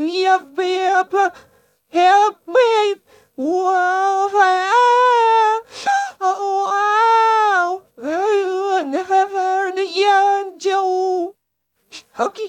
Jag behöver help Wow! Never young Joe. Okay.